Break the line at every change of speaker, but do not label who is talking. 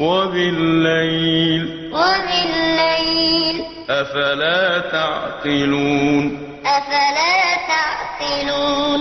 وبالليل.
وبالليل.
أفلا تعقلون؟
أفلا تعقلون؟